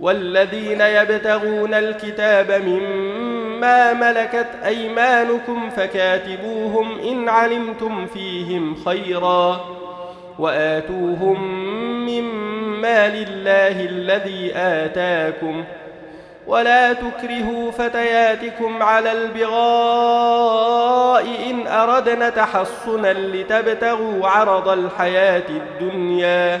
والذين يبتغون الكتاب مما ملكت أيمانكم فكاتبوهم إن علمتم فيهم خيرا وآتوهم مما لله الذي آتاكم ولا تكرهوا فتياتكم على البغاء إن أردنا تحصنا لتبتغوا عرض الحياة الدنيا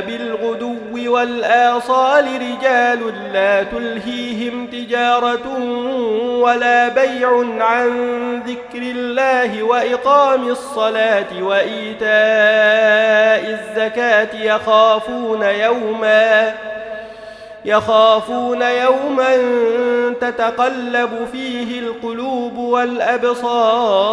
بالغدو والآصال رجال لا تلهيهم تجارة ولا بيع عن ذكر الله وإقام الصلاة وإيتاء الزكاة يخافون يوما يخافون يوما تتقلب فيه القلوب والأبصار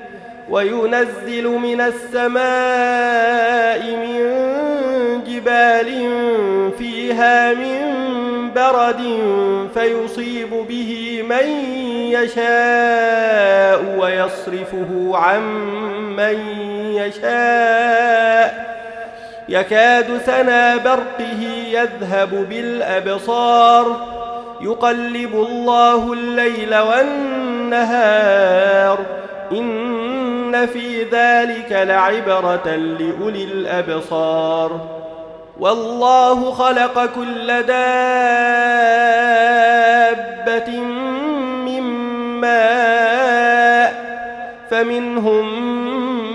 وينزل من السماء من جبال فيها من برد فيصيب به من يشاء ويصرفه عن من يشاء. يكاد سنا برقه يذهب بالأبصار. يقلب الله الليل والنهار. ان في ذلك لعبرة لأولي الأبصار. والله خلق كل دابة من ماء فمنهم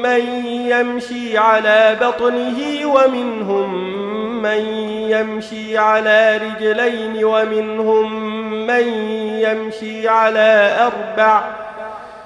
من يمشي على بطنه ومنهم من يمشي على رجلين ومنهم من يمشي على أربع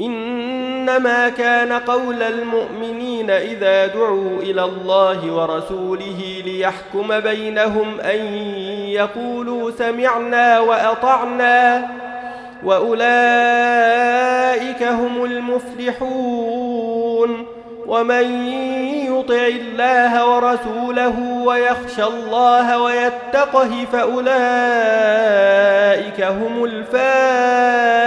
إنما كان قول المؤمنين إذا دعوا إلى الله ورسوله ليحكم بينهم أن يقولوا سمعنا وأطعنا وأولئك هم المفلحون ومن يطع الله ورسوله ويخشى الله ويتقه فأولئك هم الفائزون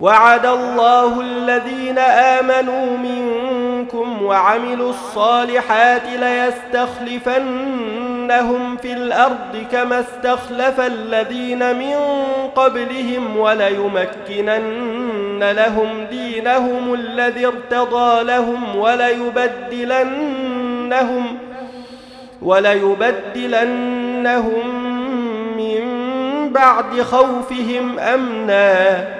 وعد الله الذين آمنوا منكم وعملوا الصالحات ليستخلفنهم في الأرض كما استخلف الذين من قبلهم وليمكنن لهم دينهم الذي ارتضى لهم وليبدلنهم وليبدلنهم من بعد خوفهم أمنا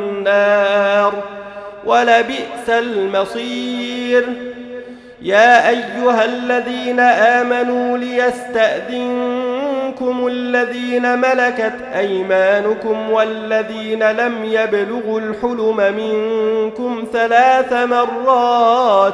ولبئس المصير. يا أيها الذين آمنوا ليستأذنكم الذين ملكت أيمانكم والذين لم يبلغوا الحلم منكم ثلاث مرات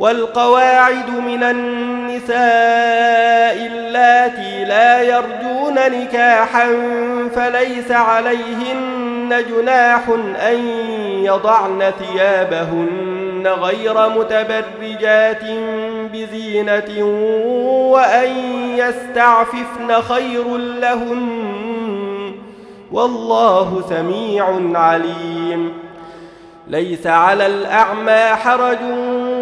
والقواعد من النساء اللاتي لا يرجون نكاحا فليس عليهن جناح أن يضعن ثيابهن غير متبرجات بزينة وأن يستعففن خير لهن والله سميع عليم. ليس على الأعمى حرج